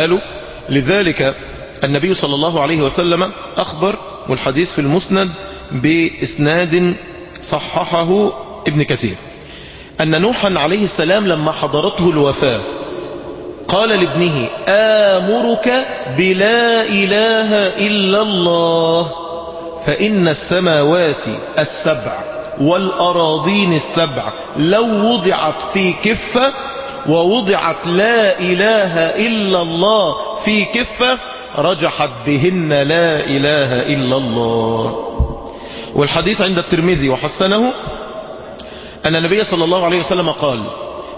قالوا لذلك النبي صلى الله عليه وسلم أخبر والحديث في المسند بإسناد صححه ابن كثير. أن نوحا عليه السلام لما حضرته الوفاة قال لابنه آمرك بلا إله إلا الله فإن السماوات السبع والأراضين السبع لو وضعت في كفة ووضعت لا إله إلا الله في كفة رجحت بهن لا إله إلا الله. والحديث عند الترمذي وحسنه أن النبي صلى الله عليه وسلم قال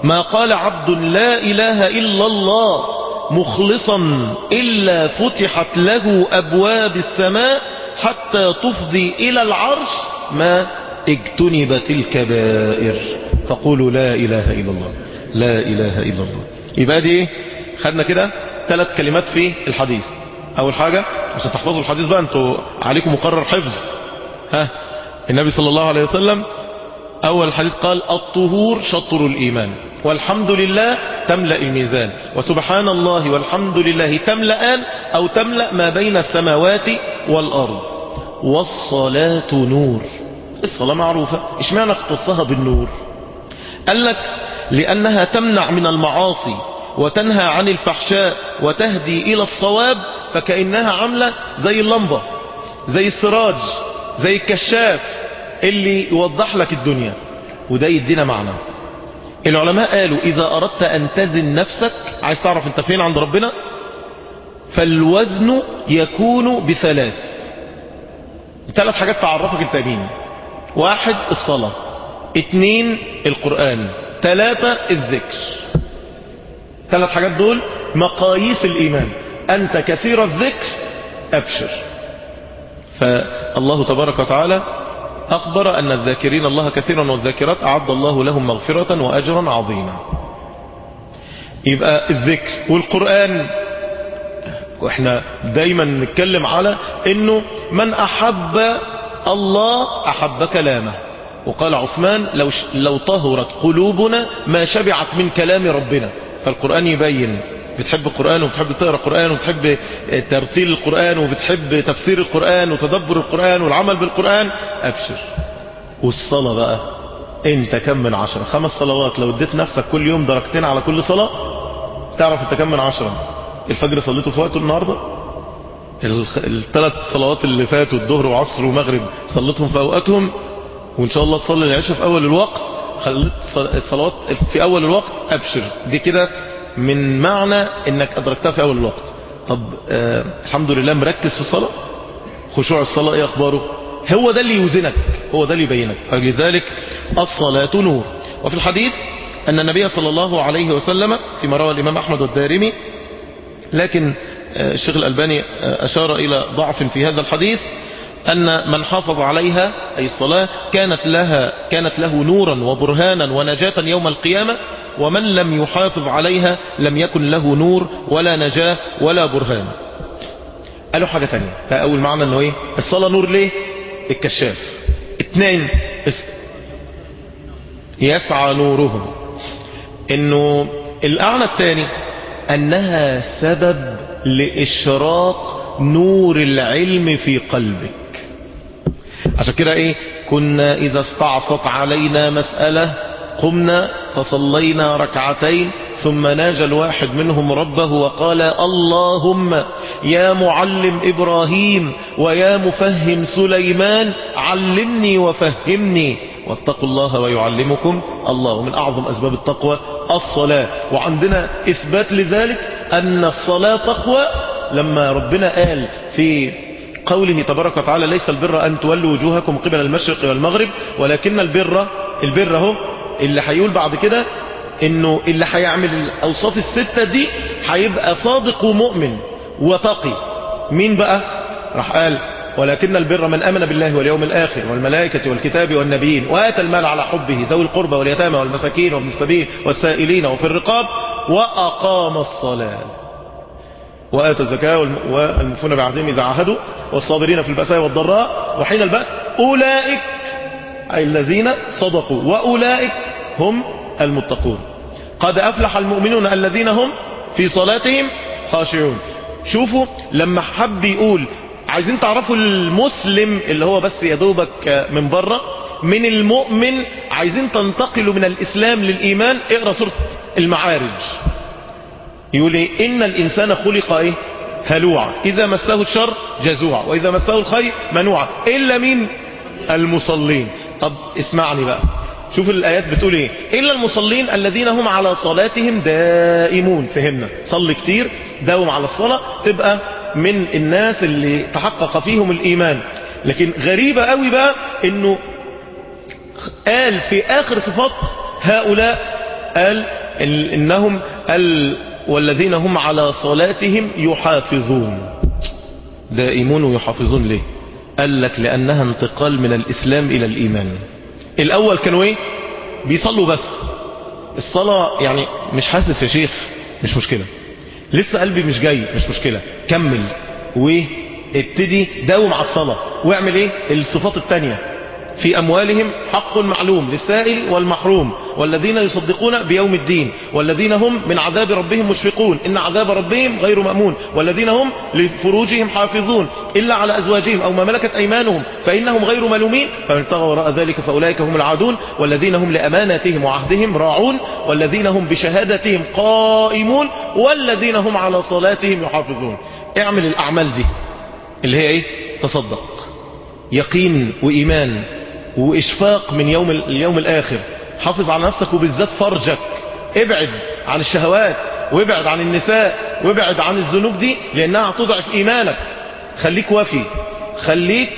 ما قال عبد لا إله إلا الله مخلصا إلا فتحت له أبواب السماء حتى تفضي إلى العرش ما اجتنبت الكبائر. فقولوا لا إله إلا الله. لا إله إلا الله. يبقى دي خدنا كده ثلاث كلمات في الحديث. أول حاجة مش هتحفظوا الحديث بقى أنتوا عليكم مقرر حفظ. ها؟ النبي صلى الله عليه وسلم أول الحديث قال الطهور شطر الإيمان. والحمد لله تملأ الميزان. وسبحان الله والحمد لله تملأان أو تملأ ما بين السماوات والأرض. والصلاة نور. الصلاة معروفة. إيش معنى اختصها بالنور؟ قال لك لأنها تمنع من المعاصي وتنهى عن الفحشاء وتهدي إلى الصواب فكأنها عاملة زي اللمبة زي السراج زي الكشاف اللي يوضح لك الدنيا. وده يدينا معنى. العلماء قالوا إذا أردت أن تزن نفسك عايز تعرف أنت فين عند ربنا؟ فالوزن يكون بثلاث. ثلاث حاجات تعرفك انت مين واحد الصلاة. اتنين القرآن. ثلاثة الذكر. ثلاث حاجات دول مقاييس الإيمان. أنت كثير الذكر أبشر. فالله تبارك وتعالى أخبر أن الذاكرين الله كثيرا والذاكرات أعد الله لهم مغفرة وأجرا عظيما. يبقى الذكر والقرآن وإحنا دايما نتكلم على إنه من أحب الله أحب كلامه. وقال عثمان لو, لو طهرت قلوبنا ما شبعت من كلام ربنا. فالقرآن يبين بتحب القرآن وبتحب تقرأ القرآن وبتحب ترتيل القرآن وبتحب تفسير القرآن وتدبر القرآن والعمل بالقرآن أبشر. والصلاة بقى انت كم من عشرة؟ خمس صلوات لو اديت نفسك كل يوم درجتين على كل صلاة تعرف انت كم من عشرة؟ الفجر صليته في وقته النهاردة؟ الثلاث صلوات اللي فاتوا الظهر وعصر ومغرب صليتهم في أوقاتهم؟ وإن شاء الله تصلي العشاء في أول الوقت. خليت الصلوات في أول الوقت أبشر. دي كده من معنى إنك أدركتها في أول الوقت. طب آه الحمد لله مركز في الصلاة. خشوع الصلاة إيه أخباره؟ هو ده اللي يوزنك. هو ده اللي يبينك. فلذلك الصلاة نور. وفي الحديث أن النبي صلى الله عليه وسلم فيما روى الإمام أحمد والدارمي لكن الشيخ الألباني أشار إلى ضعف في هذا الحديث. أن من حافظ عليها أي الصلاة كانت لها كانت له نورا وبرهانا ونجاة يوم القيامة ومن لم يحافظ عليها لم يكن له نور ولا نجاة ولا برهان. قالوا حاجة تانية. أول معنى أنه إيه؟ الصلاة نور ليه؟ الكشاف. اثنين يسعى نورهم. أنه الأعنى الثاني أنها سبب لإشراق نور العلم في قلبك. عشان كده إيه؟ كنا إذا استعصت علينا مسألة قمنا فصلينا ركعتين ثم ناجى الواحد منهم ربه وقال اللهم يا معلم إبراهيم ويا مفهم سليمان علمني وفهمني. واتقوا الله ويعلمكم الله ومن أعظم أسباب التقوى الصلاة. وعندنا إثبات لذلك أن الصلاة تقوى لما ربنا قال في قوله تبارك وتعالى ليس البر أن تولوا وجوهكم قبل المشرق والمغرب ولكن البر البر هو اللي هيقول بعد كده إنه اللي هيعمل الاوصاف الستة دي هيبقى صادق ومؤمن وتقي. مين بقى؟ راح قال ولكن البر من آمن بالله واليوم الآخر والملائكة والكتاب والنبيين وآتى المال على حبه ذوي القربى واليتامى والمساكين وابن السبيل والسائلين وفي الرقاب وأقام الصلاة. وآتى الزكاة والمفون بعهدهم إذا عاهدوا والصابرين في البأساء والضراء وحين البأس أولئك أي الذين صدقوا وأولئك هم المتقون. قد أفلح المؤمنون الذين هم في صلاتهم خاشعون. شوفوا لما حب يقول عايزين تعرفوا المسلم اللي هو بس يدوبك من بره من المؤمن عايزين تنتقلوا من الإسلام للإيمان اقرأ سورة المعارج. يقول إيه؟ إن الإنسان خلق إيه؟ هلوعا. إذا مسه الشر جزوعا وإذا مسه الخير منوعا. إلا مين؟ المصلين. طب اسمعني بقى. شوف الآيات بتقول إيه؟ إلا المصلين الذين هم على صلاتهم دائمون. فهمنا؟ صلي كتير داوم على الصلاة تبقى من الناس اللي تحقق فيهم الإيمان. لكن غريبة قوي بقى إنه قال في آخر صفات هؤلاء قال إنهم ال والذين هم على صلاتهم يحافظون. دائمون ويحافظون ليه؟ قال لك لأنها انتقال من الإسلام إلى الإيمان. الأول كانوا إيه؟ بيصلوا بس. الصلاة يعني مش حاسس يا شيخ مش مشكلة. لسه قلبي مش جاي مش مشكلة. كمل. وابتدي داوم على الصلاة. واعمل إيه؟ الصفات التانية. في أموالهم حق معلوم للسائل والمحروم والذين يصدقون بيوم الدين والذين هم من عذاب ربهم مشفقون إن عذاب ربهم غير مأمون والذين هم لفروجهم حافظون إلا على أزواجهم أو ما ملكت أيمانهم فإنهم غير ملومين فمن ابتغى وراء ذلك فأولئك هم العادون والذين هم لأماناتهم وعهدهم راعون والذين هم بشهادتهم قائمون والذين هم على صلاتهم يحافظون. اعمل الأعمال دي اللي هي إيه؟ تصدق يقين وإيمان. وإشفاق من يوم اليوم الآخر. حافظ على نفسك وبالذات فرجك. ابعد عن الشهوات وابعد عن النساء وابعد عن الذنوب دي لأنها هتضعف إيمانك. خليك وفي خليك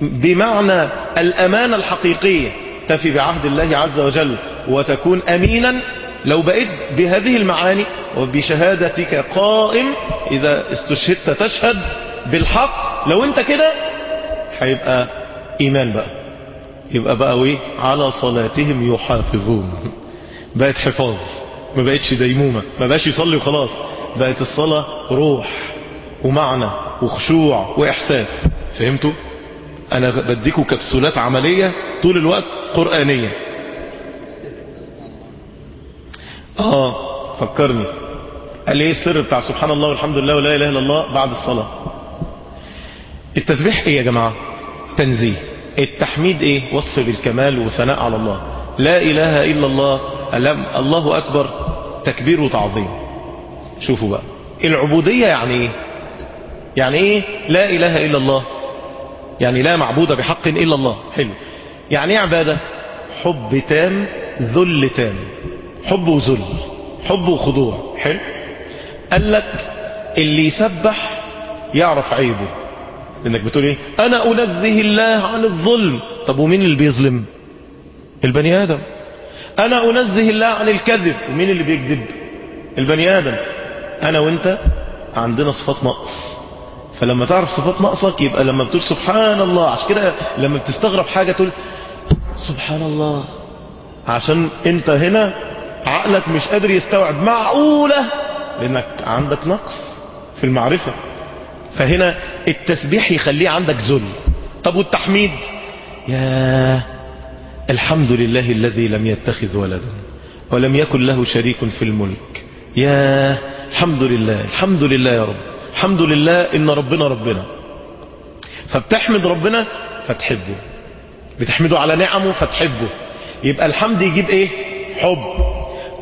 بمعنى الأمانة الحقيقية. تفي بعهد الله عز وجل وتكون أمينا لو بقيت بهذه المعاني وبشهادتك قائم. إذا استشهدت تشهد بالحق. لو انت كده هيبقى إيمان بقى. يبقى بقى إيه على صلاتهم يحافظون. بقت حفاظ ما بقتش ديمومة ما بقاش يصلي وخلاص. بقت الصلاة روح ومعنى وخشوع وإحساس. فهمتوا؟ أنا بديكوا كبسولات عملية طول الوقت قرآنية. آه فكرني. قال إيه السر بتاع سبحان الله والحمد لله ولا إله إلا الله بعد الصلاة؟ التسبيح إيه يا جماعة؟ تنزيه. التحميد إيه؟ وصف بالكمال وثناء على الله. لا إله إلا الله. ألم؟ الله أكبر. تكبير وتعظيم. شوفوا بقى. العبودية يعني إيه؟ يعني إيه؟ لا إله إلا الله. يعني لا معبود بحق إلا الله. حلو. يعني إيه عبادة؟ حب تام ذل تام. حب وذل. حب وخضوع. حلو. قال لك اللي يسبح يعرف عيبه. إنك بتقول إيه؟ أنا أنزه الله عن الظلم. طب ومين اللي بيظلم؟ البني آدم. أنا أنزه الله عن الكذب. ومين اللي بيكذب؟ البني آدم. أنا وأنت عندنا صفات نقص. فلما تعرف صفات نقصك يبقى لما بتقول سبحان الله عشان كده لما بتستغرب حاجة تقول سبحان الله. عشان أنت هنا عقلك مش قادر يستوعب. معقولة؟ لأنك عندك نقص في المعرفة. فهنا التسبيح يخليه عندك ذل. طب والتحميد؟ يا الحمد لله الذي لم يتخذ ولدا ولم يكن له شريك في الملك. يا الحمد لله الحمد لله يا رب الحمد لله إن ربنا ربنا. فبتحمد ربنا فتحبه بتحمده على نعمه فتحبه. يبقى الحمد يجيب إيه؟ حب.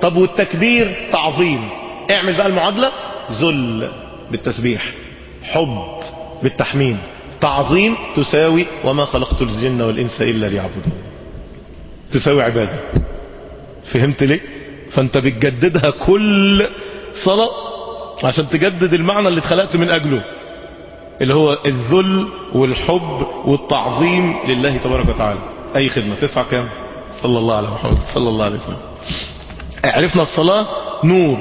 طب والتكبير؟ تعظيم. اعمل بقى المعادلة؟ ذل بالتسبيح. حب بالتحميد تعظيم تساوي وما خلقت الجن والإنس إلا ليعبدون. تساوي عبادة. فهمت ليه؟ فأنت بتجددها كل صلاة عشان تجدد المعنى اللي اتخلقت من أجله. اللي هو الذل والحب والتعظيم لله تبارك وتعالى. أي خدمة؟ تدفع كام؟ صلى الله عليه محمد. صلى الله عليه وسلم. عرفنا الصلاة نور.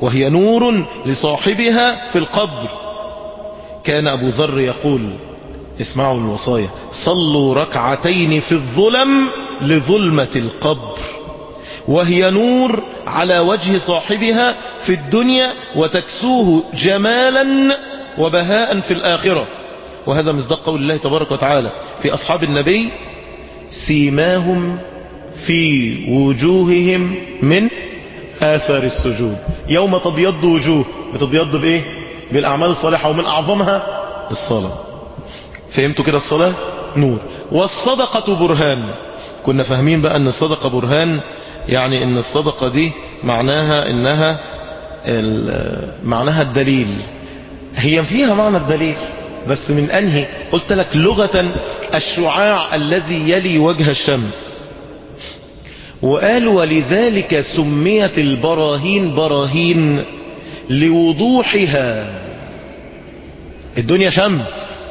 وهي نور لصاحبها في القبر. كان أبو ذر يقول اسمعوا الوصايا صلوا ركعتين في الظلم لظلمة القبر وهي نور على وجه صاحبها في الدنيا وتكسوه جمالا وبهاء في الآخرة. وهذا مصداق قول الله تبارك وتعالى في أصحاب النبي سيماهم في وجوههم من آثار السجود. يوم تبيض وجوه بتبيض بإيه؟ بالأعمال الصالحة ومن أعظمها الصلاة. فهمتوا كده الصلاة؟ نور. والصدقة برهان. كنا فاهمين بقى أن الصدقة برهان يعني أن الصدقة دي معناها أنها معناها الدليل. هي فيها معنى الدليل بس من أنهي؟ قلت لك لغة الشعاع الذي يلي وجه الشمس. وقال ولذلك سميت البراهين براهين. لوضوحها. الدنيا شمس.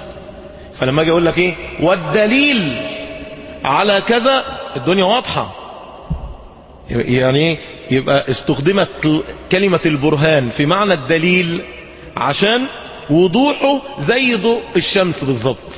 فلما أجي أقول لك إيه؟ والدليل على كذا الدنيا واضحة. يعني يبقى استخدمت كلمة البرهان في معنى الدليل عشان وضوحه زي ضوء الشمس بالظبط.